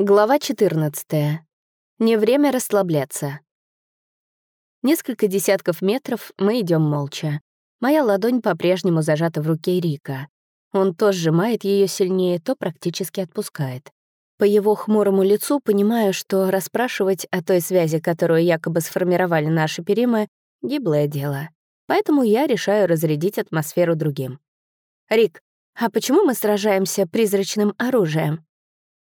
Глава 14. Не время расслабляться. Несколько десятков метров мы идем молча. Моя ладонь по-прежнему зажата в руке Рика. Он то сжимает ее сильнее, то практически отпускает. По его хмурому лицу понимаю, что расспрашивать о той связи, которую якобы сформировали наши перимы, — гиблое дело. Поэтому я решаю разрядить атмосферу другим. «Рик, а почему мы сражаемся призрачным оружием?»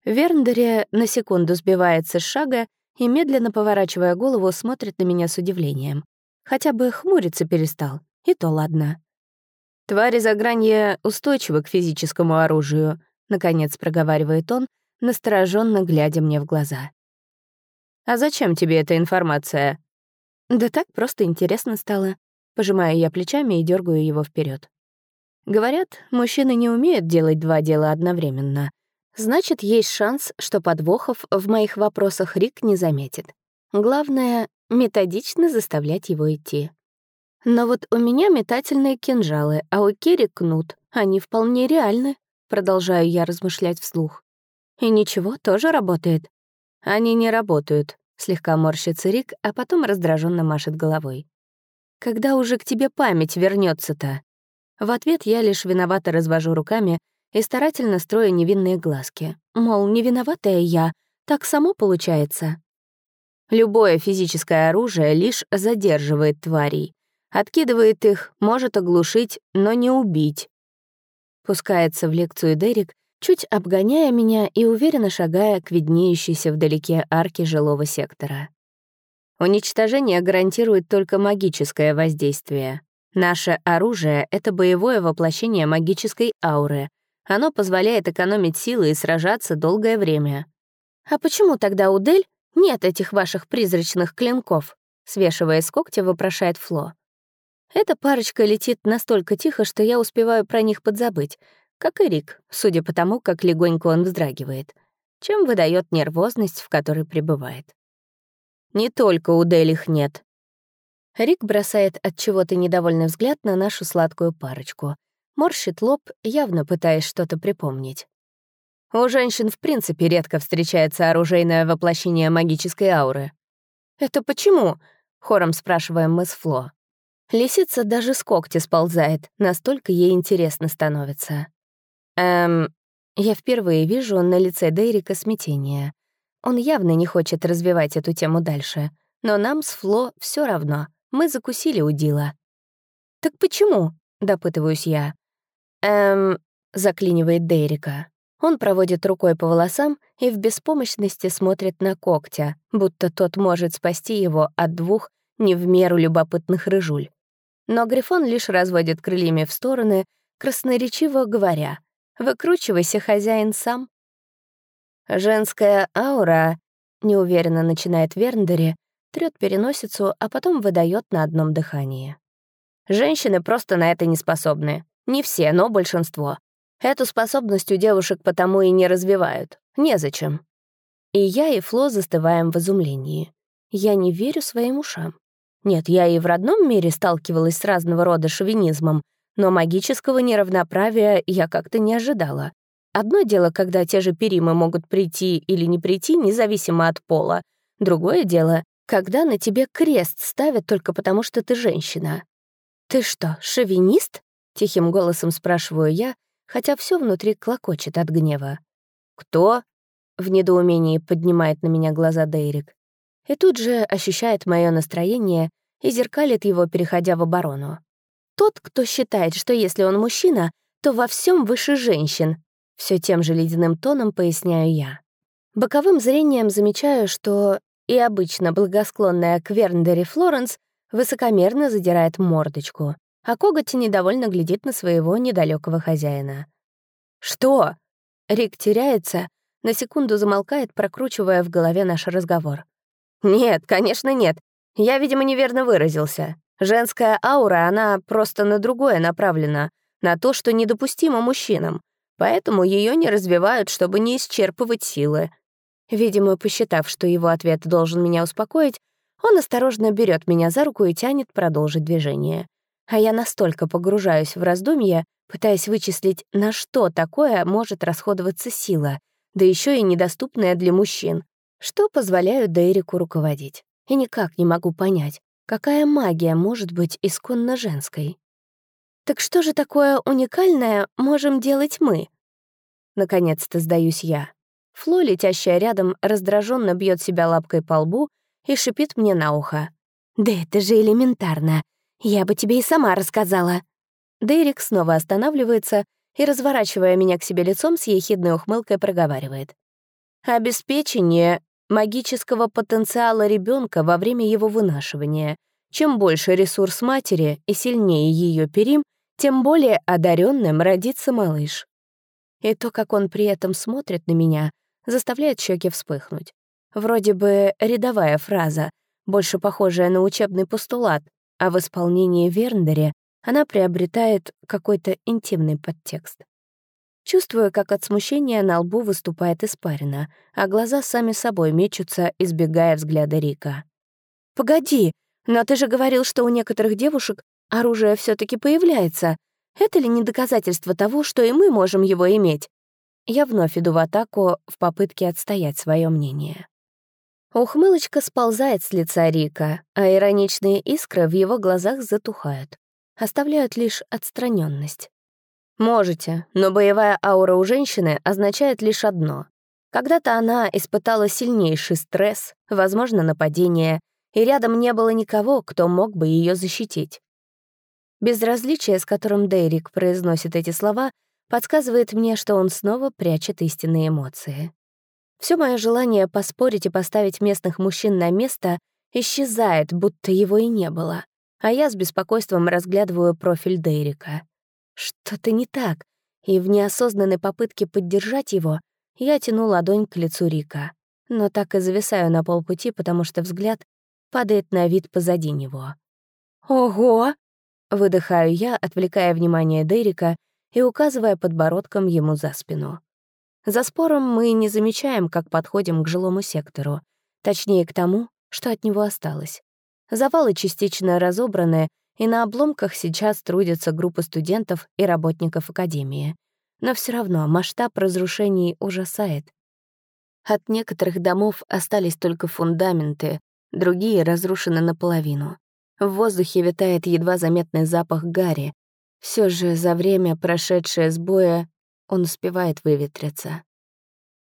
Верндере на секунду сбивается с шага и, медленно поворачивая голову, смотрит на меня с удивлением. Хотя бы хмуриться перестал, и то ладно. «Твари за гранье устойчивы к физическому оружию», — наконец проговаривает он, настороженно глядя мне в глаза. «А зачем тебе эта информация?» «Да так, просто интересно стало». Пожимаю я плечами и дергаю его вперед. Говорят, мужчины не умеют делать два дела одновременно. Значит, есть шанс, что подвохов в моих вопросах Рик не заметит. Главное — методично заставлять его идти. Но вот у меня метательные кинжалы, а у Керри кнут. Они вполне реальны, продолжаю я размышлять вслух. И ничего, тоже работает. Они не работают, слегка морщится Рик, а потом раздраженно машет головой. Когда уже к тебе память вернется то В ответ я лишь виновато развожу руками, и старательно строя невинные глазки. Мол, не виноватая я, так само получается. Любое физическое оружие лишь задерживает тварей. Откидывает их, может оглушить, но не убить. Пускается в лекцию Дерек, чуть обгоняя меня и уверенно шагая к виднеющейся вдалеке арке жилого сектора. Уничтожение гарантирует только магическое воздействие. Наше оружие — это боевое воплощение магической ауры, оно позволяет экономить силы и сражаться долгое время. «А почему тогда у Дель нет этих ваших призрачных клинков?» свешивая с когтя, вопрошает Фло. Эта парочка летит настолько тихо, что я успеваю про них подзабыть, как и Рик, судя по тому, как легонько он вздрагивает, чем выдает нервозность, в которой пребывает. Не только у Дель их нет. Рик бросает от чего-то недовольный взгляд на нашу сладкую парочку — морщит лоб, явно пытаясь что-то припомнить. У женщин в принципе редко встречается оружейное воплощение магической ауры. «Это почему?» — хором спрашиваем мы с Фло. Лисица даже с когти сползает, настолько ей интересно становится. Эм, я впервые вижу на лице Дейрика смятение. Он явно не хочет развивать эту тему дальше, но нам с Фло все равно, мы закусили у Дила. «Так почему?» — допытываюсь я. «Эм...» — заклинивает Дейрика. Он проводит рукой по волосам и в беспомощности смотрит на когтя, будто тот может спасти его от двух не в меру любопытных рыжуль. Но Грифон лишь разводит крыльями в стороны, красноречиво говоря, «Выкручивайся, хозяин, сам». «Женская аура», — неуверенно начинает Верндери, трёт переносицу, а потом выдает на одном дыхании. «Женщины просто на это не способны. Не все, но большинство. Эту способность у девушек потому и не развивают. Незачем. И я, и Фло застываем в изумлении. Я не верю своим ушам. Нет, я и в родном мире сталкивалась с разного рода шовинизмом, но магического неравноправия я как-то не ожидала. Одно дело, когда те же перимы могут прийти или не прийти, независимо от пола. Другое дело, когда на тебе крест ставят только потому, что ты женщина. Ты что, шовинист? Тихим голосом спрашиваю я, хотя все внутри клокочет от гнева. «Кто?» — в недоумении поднимает на меня глаза Дейрик. И тут же ощущает мое настроение и зеркалит его, переходя в оборону. Тот, кто считает, что если он мужчина, то во всем выше женщин. Все тем же ледяным тоном поясняю я. Боковым зрением замечаю, что и обычно благосклонная к Верндере Флоренс высокомерно задирает мордочку а коготь недовольно глядит на своего недалекого хозяина. «Что?» Рик теряется, на секунду замолкает, прокручивая в голове наш разговор. «Нет, конечно, нет. Я, видимо, неверно выразился. Женская аура, она просто на другое направлена, на то, что недопустимо мужчинам, поэтому ее не развивают, чтобы не исчерпывать силы». Видимо, посчитав, что его ответ должен меня успокоить, он осторожно берет меня за руку и тянет продолжить движение а я настолько погружаюсь в раздумья, пытаясь вычислить, на что такое может расходоваться сила, да еще и недоступная для мужчин, что позволяют Дейрику руководить. И никак не могу понять, какая магия может быть исконно женской. Так что же такое уникальное можем делать мы? Наконец-то сдаюсь я. Фло, летящая рядом, раздраженно бьет себя лапкой по лбу и шипит мне на ухо. «Да это же элементарно. Я бы тебе и сама рассказала». Дерек снова останавливается и, разворачивая меня к себе лицом, с ехидной ухмылкой проговаривает. «Обеспечение магического потенциала ребенка во время его вынашивания. Чем больше ресурс матери и сильнее ее перим, тем более одаренным родится малыш. И то, как он при этом смотрит на меня, заставляет щеки вспыхнуть. Вроде бы рядовая фраза, больше похожая на учебный постулат, а в исполнении Верндере она приобретает какой-то интимный подтекст. Чувствую, как от смущения на лбу выступает испарина, а глаза сами собой мечутся, избегая взгляда Рика. «Погоди, но ты же говорил, что у некоторых девушек оружие все таки появляется. Это ли не доказательство того, что и мы можем его иметь?» Я вновь иду в атаку в попытке отстоять свое мнение. Ухмылочка сползает с лица Рика, а ироничные искры в его глазах затухают, оставляют лишь отстраненность. Можете, но боевая аура у женщины означает лишь одно. Когда-то она испытала сильнейший стресс, возможно, нападение, и рядом не было никого, кто мог бы ее защитить. Безразличие, с которым Дейрик произносит эти слова, подсказывает мне, что он снова прячет истинные эмоции. Все мое желание поспорить и поставить местных мужчин на место исчезает, будто его и не было, а я с беспокойством разглядываю профиль Дейрика. Что-то не так, и в неосознанной попытке поддержать его я тяну ладонь к лицу Рика, но так и зависаю на полпути, потому что взгляд падает на вид позади него. «Ого!» — выдыхаю я, отвлекая внимание Дерека и указывая подбородком ему за спину. За спором мы не замечаем, как подходим к жилому сектору, точнее к тому, что от него осталось. Завалы частично разобраны, и на обломках сейчас трудятся группы студентов и работников Академии. Но все равно масштаб разрушений ужасает. От некоторых домов остались только фундаменты, другие разрушены наполовину. В воздухе витает едва заметный запах гари, все же за время, прошедшее с боя, он успевает выветриться.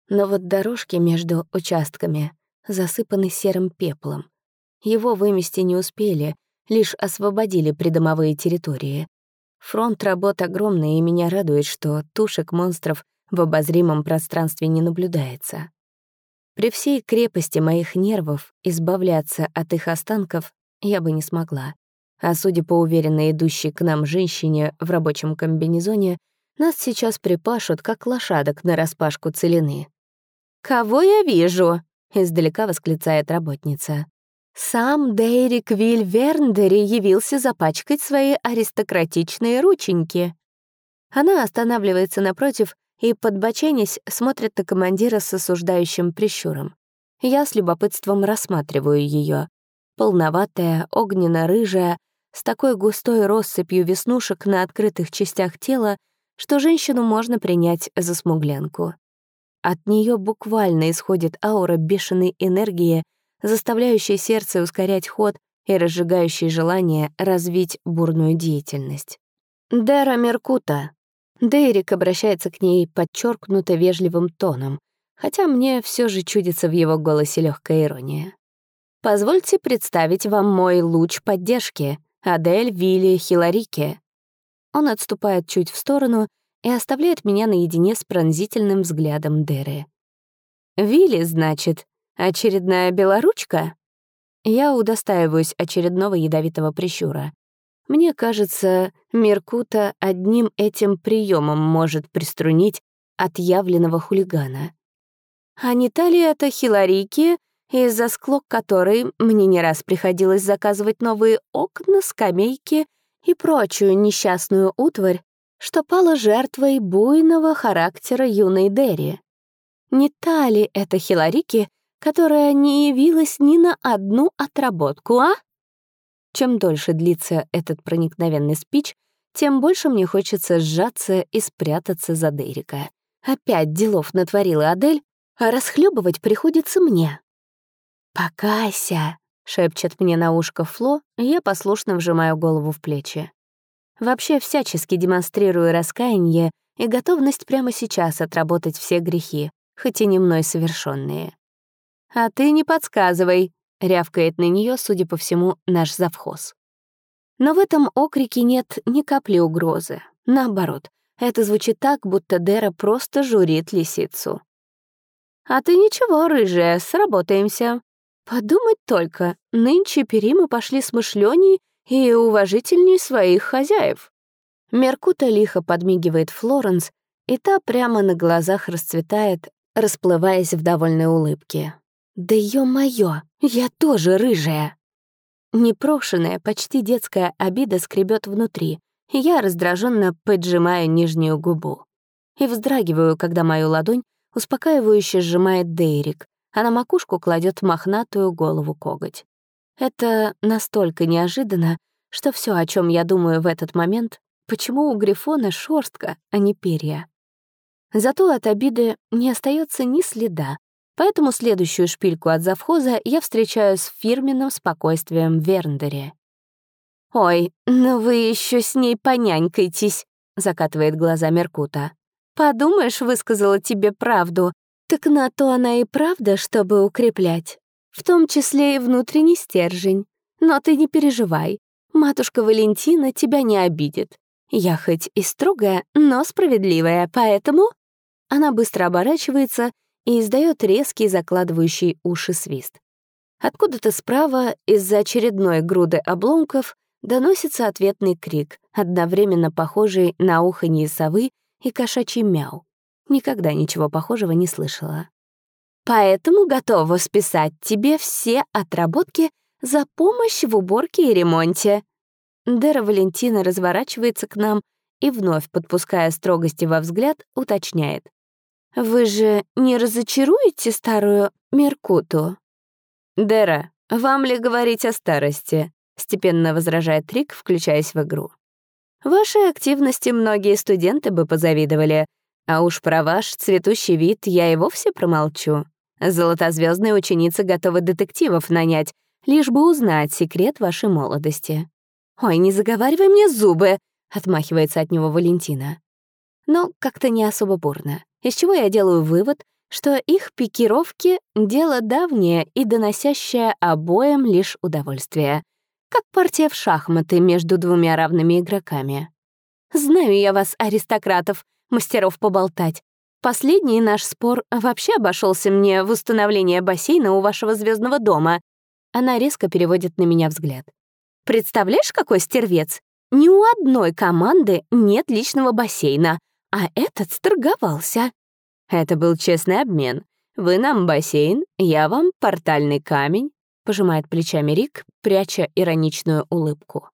Но вот дорожки между участками засыпаны серым пеплом. Его вымести не успели, лишь освободили придомовые территории. Фронт работ огромный, и меня радует, что тушек монстров в обозримом пространстве не наблюдается. При всей крепости моих нервов избавляться от их останков я бы не смогла. А судя по уверенно идущей к нам женщине в рабочем комбинезоне, нас сейчас припашут, как лошадок на распашку целины. «Кого я вижу?» — издалека восклицает работница. Сам Дейрик Виль Верндери явился запачкать свои аристократичные рученьки. Она останавливается напротив и, подбоченясь, смотрит на командира с осуждающим прищуром. Я с любопытством рассматриваю ее. Полноватая, огненно-рыжая, с такой густой россыпью веснушек на открытых частях тела, что женщину можно принять за смуглянку. От нее буквально исходит аура бешеной энергии, заставляющая сердце ускорять ход и разжигающая желание развить бурную деятельность. «Дера Меркута». Дейрик обращается к ней подчеркнуто вежливым тоном, хотя мне все же чудится в его голосе легкая ирония. «Позвольте представить вам мой луч поддержки, Адель Вилли Хиларике». Он отступает чуть в сторону и оставляет меня наедине с пронзительным взглядом Деры. «Вилли, значит, очередная белоручка?» Я удостаиваюсь очередного ядовитого прищура. Мне кажется, Меркута одним этим приемом может приструнить отъявленного хулигана. А не та ли это Хиларики, из-за склок которой мне не раз приходилось заказывать новые окна, скамейки и прочую несчастную утварь, что пала жертвой буйного характера юной Дерри. Не та ли это Хиларики, которая не явилась ни на одну отработку, а? Чем дольше длится этот проникновенный спич, тем больше мне хочется сжаться и спрятаться за Дерека. Опять делов натворила Адель, а расхлебывать приходится мне. «Покайся», — шепчет мне на ушко Фло, и я послушно вжимаю голову в плечи. Вообще всячески демонстрирую раскаяние и готовность прямо сейчас отработать все грехи, хоть и не мной совершенные. «А ты не подсказывай», — рявкает на нее, судя по всему, наш завхоз. Но в этом окрике нет ни капли угрозы. Наоборот, это звучит так, будто Дера просто журит лисицу. «А ты ничего, рыжая, сработаемся. Подумать только, нынче перимы пошли смышленней и уважительней своих хозяев». Меркута лихо подмигивает Флоренс, и та прямо на глазах расцветает, расплываясь в довольной улыбке. «Да ё-моё, я тоже рыжая!» Непрошенная, почти детская обида скребет внутри, и я раздраженно поджимаю нижнюю губу. И вздрагиваю, когда мою ладонь успокаивающе сжимает Дейрик, а на макушку кладет мохнатую голову коготь. Это настолько неожиданно, что все, о чем я думаю в этот момент, почему у Грифона шорстка, а не перья. Зато от обиды не остается ни следа, Поэтому следующую шпильку от завхоза я встречаю с фирменным спокойствием в Верндере. «Ой, ну вы еще с ней понянькаетесь», — закатывает глаза Меркута. «Подумаешь, высказала тебе правду. Так на то она и правда, чтобы укреплять. В том числе и внутренний стержень. Но ты не переживай. Матушка Валентина тебя не обидит. Я хоть и строгая, но справедливая, поэтому...» Она быстро оборачивается и издает резкий закладывающий уши свист. Откуда-то справа, из-за очередной груды обломков, доносится ответный крик, одновременно похожий на уханье совы и кошачий мяу. Никогда ничего похожего не слышала. «Поэтому готова списать тебе все отработки за помощь в уборке и ремонте». Дера Валентина разворачивается к нам и, вновь подпуская строгости во взгляд, уточняет. Вы же не разочаруете старую Меркуту? Дера, вам ли говорить о старости? Степенно возражает Рик, включаясь в игру. Вашей активности многие студенты бы позавидовали, а уж про ваш цветущий вид я и вовсе промолчу. Золотозвездные ученицы готовы детективов нанять, лишь бы узнать секрет вашей молодости. «Ой, не заговаривай мне зубы!» — отмахивается от него Валентина. Но как-то не особо бурно из чего я делаю вывод, что их пикировки — дело давнее и доносящее обоим лишь удовольствие, как партия в шахматы между двумя равными игроками. Знаю я вас, аристократов, мастеров поболтать. Последний наш спор вообще обошелся мне в установление бассейна у вашего звездного дома. Она резко переводит на меня взгляд. Представляешь, какой стервец? Ни у одной команды нет личного бассейна, а этот сторговался. Это был честный обмен. Вы нам бассейн, я вам портальный камень, пожимает плечами Рик, пряча ироничную улыбку.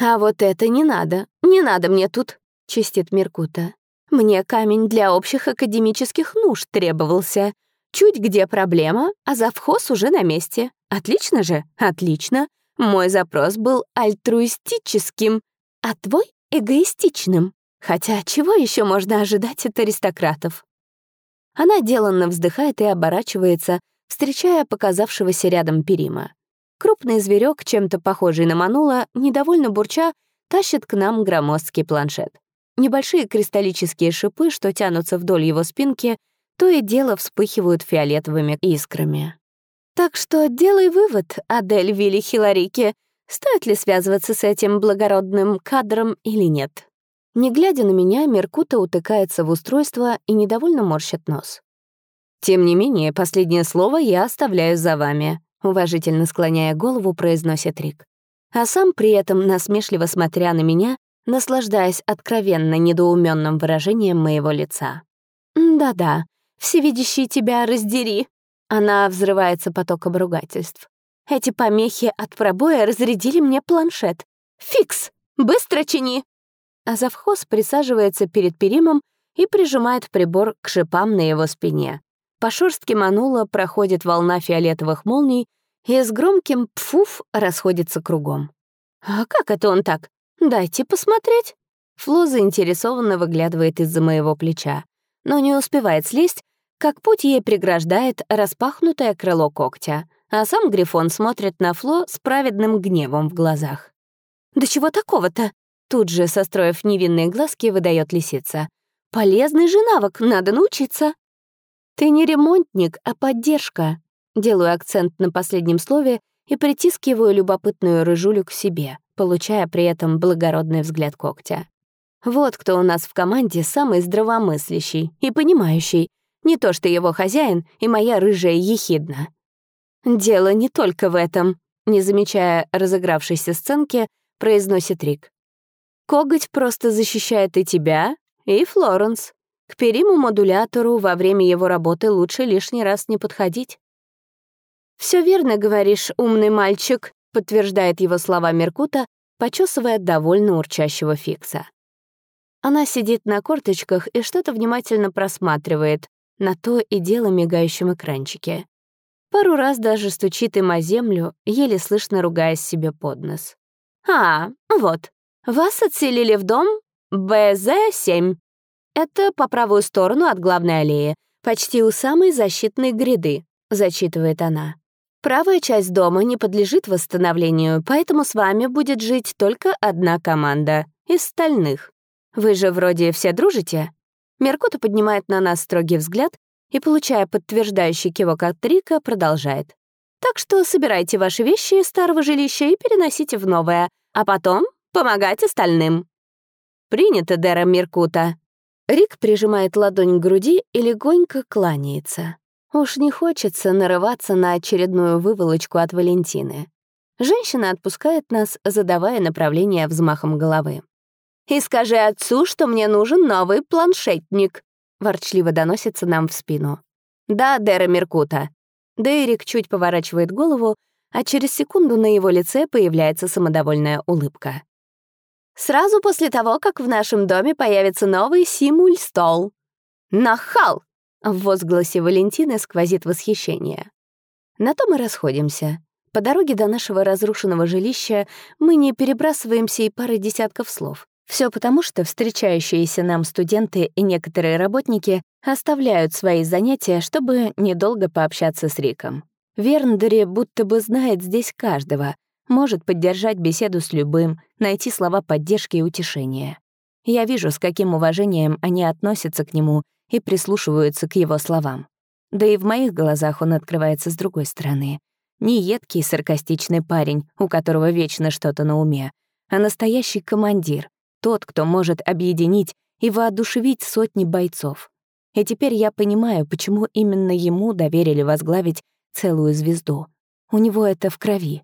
«А вот это не надо, не надо мне тут», — чистит Меркута. «Мне камень для общих академических нужд требовался. Чуть где проблема, а завхоз уже на месте. Отлично же, отлично. Мой запрос был альтруистическим, а твой — эгоистичным. Хотя чего еще можно ожидать от аристократов? Она деланно вздыхает и оборачивается, встречая показавшегося рядом Перима. Крупный зверек, чем-то похожий на манула, недовольно бурча, тащит к нам громоздкий планшет. Небольшие кристаллические шипы, что тянутся вдоль его спинки, то и дело вспыхивают фиолетовыми искрами. Так что делай вывод, Адель Вилли Хиларики, стоит ли связываться с этим благородным кадром или нет. Не глядя на меня, Меркута утыкается в устройство и недовольно морщит нос. «Тем не менее, последнее слово я оставляю за вами», уважительно склоняя голову, произносит Рик. А сам при этом, насмешливо смотря на меня, наслаждаясь откровенно недоуменным выражением моего лица. «Да-да, всевидящий тебя раздери!» Она взрывается потоком ругательств. «Эти помехи от пробоя разрядили мне планшет. Фикс! Быстро чини!» а завхоз присаживается перед перимом и прижимает прибор к шипам на его спине. По шерстке манула проходит волна фиолетовых молний и с громким «пфуф» расходится кругом. «А как это он так? Дайте посмотреть». Фло заинтересованно выглядывает из-за моего плеча. но не успевает слезть, как путь ей преграждает распахнутое крыло когтя, а сам Грифон смотрит на Фло с праведным гневом в глазах. «Да чего такого-то?» Тут же, состроив невинные глазки, выдает лисица. «Полезный же навык, надо научиться». «Ты не ремонтник, а поддержка». Делаю акцент на последнем слове и притискиваю любопытную рыжулю к себе, получая при этом благородный взгляд когтя. Вот кто у нас в команде самый здравомыслящий и понимающий, не то что его хозяин и моя рыжая ехидна. «Дело не только в этом», — не замечая разыгравшейся сценки, произносит Рик. «Коготь просто защищает и тебя, и Флоренс. К периму-модулятору во время его работы лучше лишний раз не подходить». Все верно говоришь, умный мальчик», — подтверждает его слова Меркута, почесывая довольно урчащего Фикса. Она сидит на корточках и что-то внимательно просматривает, на то и дело мигающем экранчике. Пару раз даже стучит им о землю, еле слышно ругаясь себе под нос. «А, вот. Вас отселили в дом БЗ-7. Это по правую сторону от главной аллеи, почти у самой защитной гряды», — зачитывает она. «Правая часть дома не подлежит восстановлению, поэтому с вами будет жить только одна команда из стальных. Вы же вроде все дружите?» Меркута поднимает на нас строгий взгляд и, получая подтверждающий кивок от Рика, продолжает. «Так что собирайте ваши вещи из старого жилища и переносите в новое, а потом помогать остальным». «Принято, Дэра Меркута». Рик прижимает ладонь к груди и легонько кланяется. Уж не хочется нарываться на очередную выволочку от Валентины. Женщина отпускает нас, задавая направление взмахом головы и скажи отцу, что мне нужен новый планшетник», — ворчливо доносится нам в спину. «Да, Дэра Меркута». Дейрик чуть поворачивает голову, а через секунду на его лице появляется самодовольная улыбка. «Сразу после того, как в нашем доме появится новый симуль-стол». «Нахал!» — в возгласе Валентины сквозит восхищение. На то мы расходимся. По дороге до нашего разрушенного жилища мы не перебрасываемся и пары десятков слов. Все потому, что встречающиеся нам студенты и некоторые работники оставляют свои занятия, чтобы недолго пообщаться с Риком. Верндери будто бы знает здесь каждого, может поддержать беседу с любым, найти слова поддержки и утешения. Я вижу, с каким уважением они относятся к нему и прислушиваются к его словам. Да и в моих глазах он открывается с другой стороны. Не едкий саркастичный парень, у которого вечно что-то на уме, а настоящий командир, тот, кто может объединить и воодушевить сотни бойцов. И теперь я понимаю, почему именно ему доверили возглавить целую звезду. У него это в крови.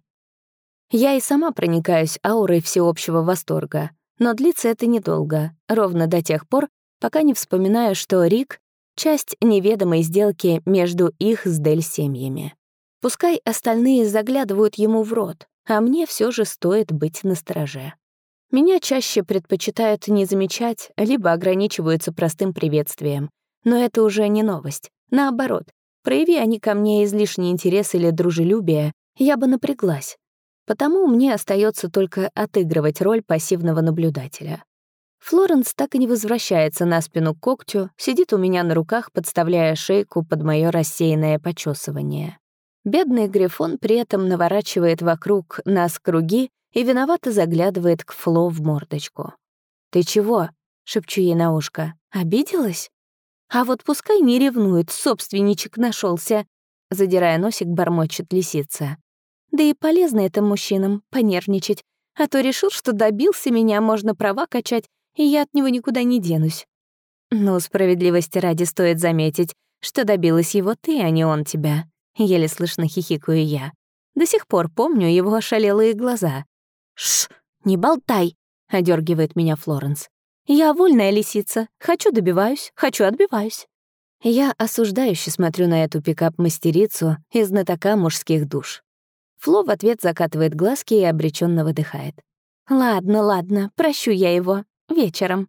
Я и сама проникаюсь аурой всеобщего восторга, но длится это недолго, ровно до тех пор, пока не вспоминаю, что Рик — часть неведомой сделки между их с Дель семьями. Пускай остальные заглядывают ему в рот, а мне все же стоит быть настороже. Меня чаще предпочитают не замечать, либо ограничиваются простым приветствием. Но это уже не новость. Наоборот, прояви они ко мне излишний интерес или дружелюбие, я бы напряглась. Потому мне остается только отыгрывать роль пассивного наблюдателя. Флоренс так и не возвращается на спину к когтю, сидит у меня на руках, подставляя шейку под мое рассеянное почесывание. Бедный Грифон при этом наворачивает вокруг нас круги и виновато заглядывает к Фло в мордочку. «Ты чего?» — шепчу ей на ушко. «Обиделась?» «А вот пускай не ревнует, собственничек нашелся, задирая носик, бормочет лисица. «Да и полезно это мужчинам, понервничать, а то решил, что добился меня, можно права качать, и я от него никуда не денусь». «Ну, справедливости ради стоит заметить, что добилась его ты, а не он тебя», — еле слышно хихикаю я. До сих пор помню его ошалелые глаза. «Шш, не болтай!» — одергивает меня Флоренс. «Я вольная лисица. Хочу — добиваюсь, хочу — отбиваюсь». Я осуждающе смотрю на эту пикап-мастерицу из знатока мужских душ. Фло в ответ закатывает глазки и обреченно выдыхает. «Ладно, ладно, прощу я его. Вечером».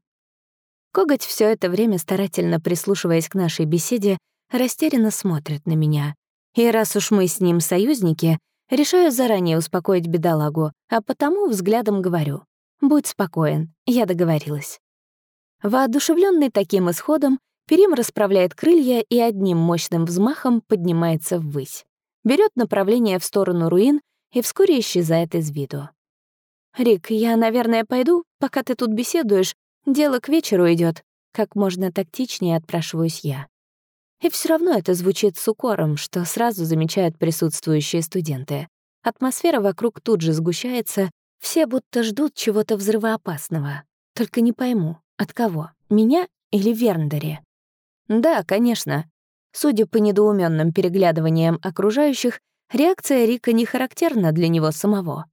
Коготь все это время, старательно прислушиваясь к нашей беседе, растерянно смотрит на меня. И раз уж мы с ним союзники, Решаю заранее успокоить бедолагу, а потому взглядом говорю. «Будь спокоен, я договорилась». Воодушевленный таким исходом, Перим расправляет крылья и одним мощным взмахом поднимается ввысь. Берет направление в сторону руин и вскоре исчезает из виду. «Рик, я, наверное, пойду, пока ты тут беседуешь. Дело к вечеру идет. Как можно тактичнее отпрашиваюсь я. И все равно это звучит с укором, что сразу замечают присутствующие студенты. Атмосфера вокруг тут же сгущается, все будто ждут чего-то взрывоопасного. Только не пойму, от кого, меня или Верндере? Да, конечно. Судя по недоуменным переглядываниям окружающих, реакция Рика не характерна для него самого.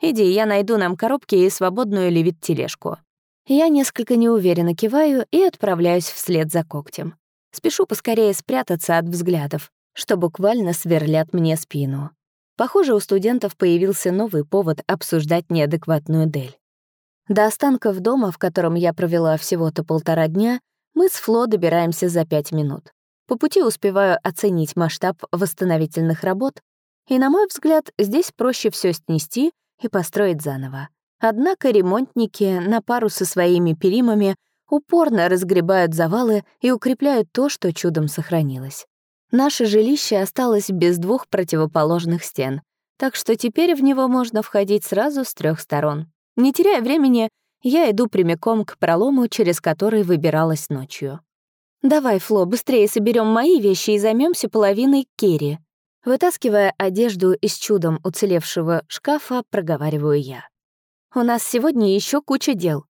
«Иди, я найду нам коробки и свободную левит-тележку». Я несколько неуверенно киваю и отправляюсь вслед за когтем. Спешу поскорее спрятаться от взглядов, что буквально сверлят мне спину. Похоже, у студентов появился новый повод обсуждать неадекватную Дель. До останков дома, в котором я провела всего-то полтора дня, мы с Фло добираемся за пять минут. По пути успеваю оценить масштаб восстановительных работ, и, на мой взгляд, здесь проще все снести и построить заново. Однако ремонтники на пару со своими перимами упорно разгребают завалы и укрепляют то, что чудом сохранилось. Наше жилище осталось без двух противоположных стен, так что теперь в него можно входить сразу с трех сторон. Не теряя времени, я иду прямиком к пролому, через который выбиралась ночью. «Давай, Фло, быстрее соберем мои вещи и займемся половиной Керри». Вытаскивая одежду из чудом уцелевшего шкафа, проговариваю я. «У нас сегодня еще куча дел».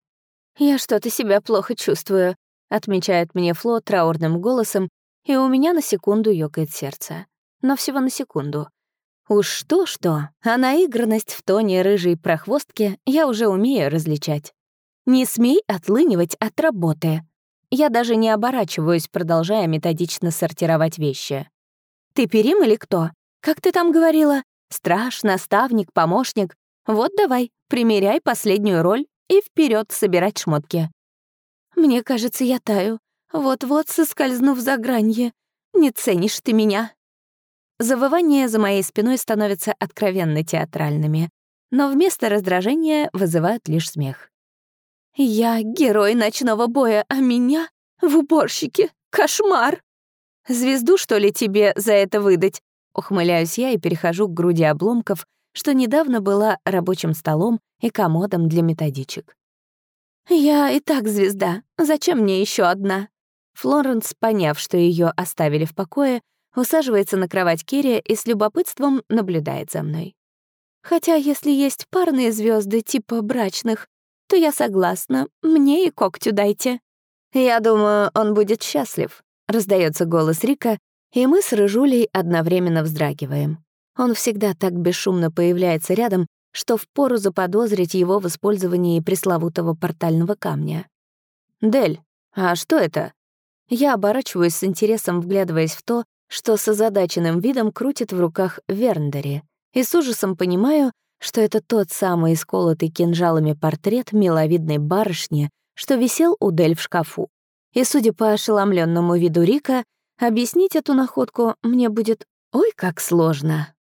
«Я что-то себя плохо чувствую», — отмечает мне Фло траурным голосом, и у меня на секунду ёкает сердце. Но всего на секунду. Уж что-что, а наигранность в тоне рыжей прохвостки я уже умею различать. Не смей отлынивать от работы. Я даже не оборачиваюсь, продолжая методично сортировать вещи. Ты Перим или кто? Как ты там говорила? Страж, наставник, помощник. Вот давай, примеряй последнюю роль и вперед собирать шмотки. Мне кажется, я таю. Вот-вот соскользнув за гранье. Не ценишь ты меня. Завывания за моей спиной становятся откровенно театральными, но вместо раздражения вызывают лишь смех. Я герой ночного боя, а меня в уборщике. Кошмар! Звезду, что ли, тебе за это выдать? Ухмыляюсь я и перехожу к груди обломков, что недавно была рабочим столом и комодом для методичек. «Я и так звезда. Зачем мне еще одна?» Флоренс, поняв, что ее оставили в покое, усаживается на кровать Керри и с любопытством наблюдает за мной. Хотя если есть парные звезды типа брачных, то я согласна, мне и когтю дайте. Я думаю, он будет счастлив, раздается голос Рика, и мы с Рыжулей одновременно вздрагиваем. Он всегда так бесшумно появляется рядом, что впору заподозрить его в использовании пресловутого портального камня. «Дель, а что это?» Я оборачиваюсь с интересом, вглядываясь в то, что с озадаченным видом крутит в руках Верндери, и с ужасом понимаю, что это тот самый исколотый кинжалами портрет миловидной барышни, что висел у Дель в шкафу. И, судя по ошеломленному виду Рика, объяснить эту находку мне будет ой как сложно.